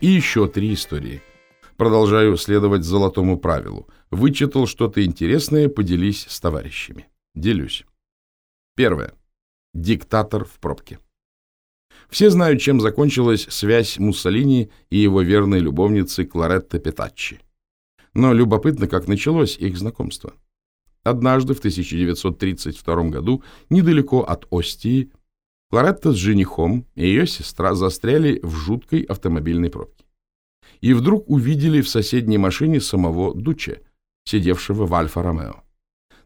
И еще три истории. Продолжаю следовать золотому правилу. Вычитал что-то интересное, поделись с товарищами. Делюсь. Первое. Диктатор в пробке. Все знают, чем закончилась связь Муссолини и его верной любовницы Кларетта Петаччи. Но любопытно, как началось их знакомство. Однажды, в 1932 году, недалеко от Остии, Кларетта с женихом и ее сестра застряли в жуткой автомобильной пробке. И вдруг увидели в соседней машине самого Дуче, сидевшего в Альфа-Ромео.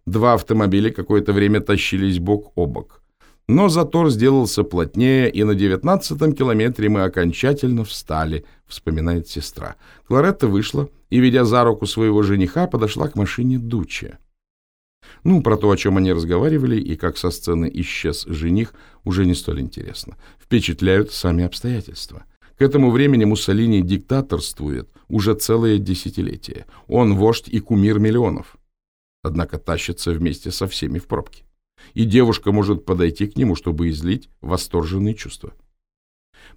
Два автомобиля какое-то время тащились бок о бок. Но затор сделался плотнее, и на девятнадцатом километре мы окончательно встали, вспоминает сестра. Кларетта вышла и, ведя за руку своего жениха, подошла к машине Дуче. Ну, про то, о чем они разговаривали и как со сцены исчез жених, уже не столь интересно. Впечатляют сами обстоятельства. К этому времени Муссолини диктаторствует уже целое десятилетие. Он вождь и кумир миллионов. Однако тащится вместе со всеми в пробке. И девушка может подойти к нему, чтобы излить восторженные чувства.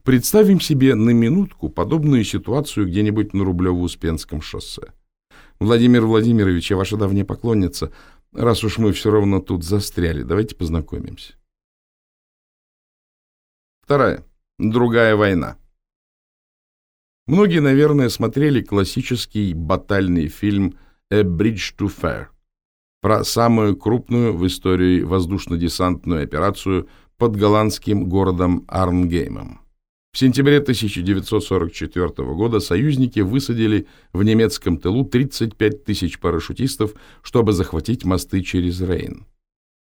Представим себе на минутку подобную ситуацию где-нибудь на Рублево-Успенском шоссе. Владимир Владимирович, я ваша давняя поклонница, Раз уж мы все равно тут застряли, давайте познакомимся. Вторая. Другая война. Многие, наверное, смотрели классический батальный фильм «A Bridge to Fair» про самую крупную в истории воздушно-десантную операцию под голландским городом Армгеймом. В сентябре 1944 года союзники высадили в немецком тылу 35 тысяч парашютистов, чтобы захватить мосты через Рейн.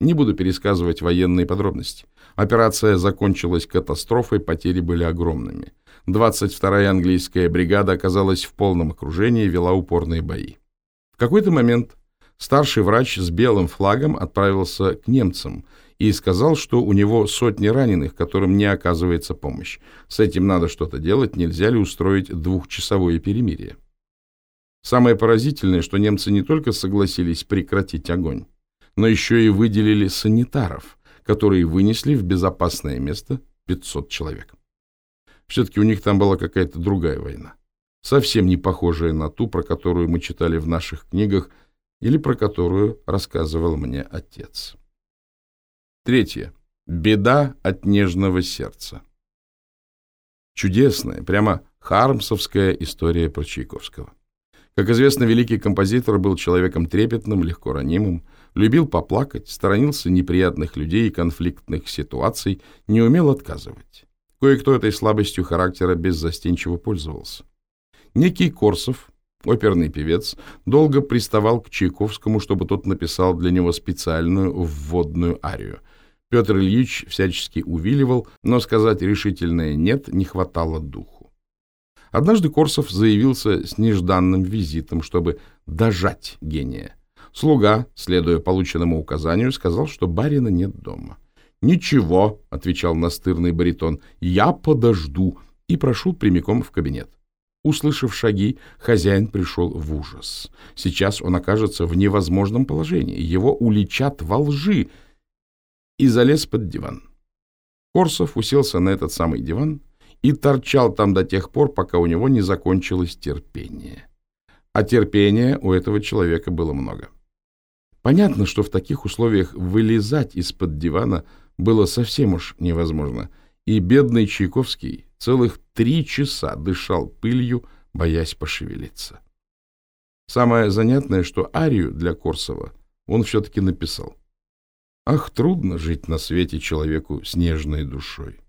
Не буду пересказывать военные подробности. Операция закончилась катастрофой, потери были огромными. 22-я английская бригада оказалась в полном окружении, вела упорные бои. В какой-то момент старший врач с белым флагом отправился к немцам и сказал, что у него сотни раненых, которым не оказывается помощь. С этим надо что-то делать, нельзя ли устроить двухчасовое перемирие. Самое поразительное, что немцы не только согласились прекратить огонь, но еще и выделили санитаров, которые вынесли в безопасное место 500 человек. Все-таки у них там была какая-то другая война, совсем не похожая на ту, про которую мы читали в наших книгах или про которую рассказывал мне отец. Третье. Беда от нежного сердца. Чудесная, прямо хармсовская история про Чайковского. Как известно, великий композитор был человеком трепетным, легко ранимым, любил поплакать, сторонился неприятных людей и конфликтных ситуаций, не умел отказывать. Кое-кто этой слабостью характера беззастенчиво пользовался. Некий Корсов, оперный певец, долго приставал к Чайковскому, чтобы тот написал для него специальную вводную арию — Петр Ильич всячески увиливал, но сказать решительное «нет» не хватало духу. Однажды Корсов заявился с нежданным визитом, чтобы дожать гения. Слуга, следуя полученному указанию, сказал, что барина нет дома. «Ничего», — отвечал настырный баритон, — «я подожду», и прошел прямиком в кабинет. Услышав шаги, хозяин пришел в ужас. Сейчас он окажется в невозможном положении. Его уличат во лжи, и залез под диван. Корсов уселся на этот самый диван и торчал там до тех пор, пока у него не закончилось терпение. А терпения у этого человека было много. Понятно, что в таких условиях вылезать из-под дивана было совсем уж невозможно, и бедный Чайковский целых три часа дышал пылью, боясь пошевелиться. Самое занятное, что арию для Корсова он все-таки написал. Ах, трудно жить на свете человеку с нежной душой.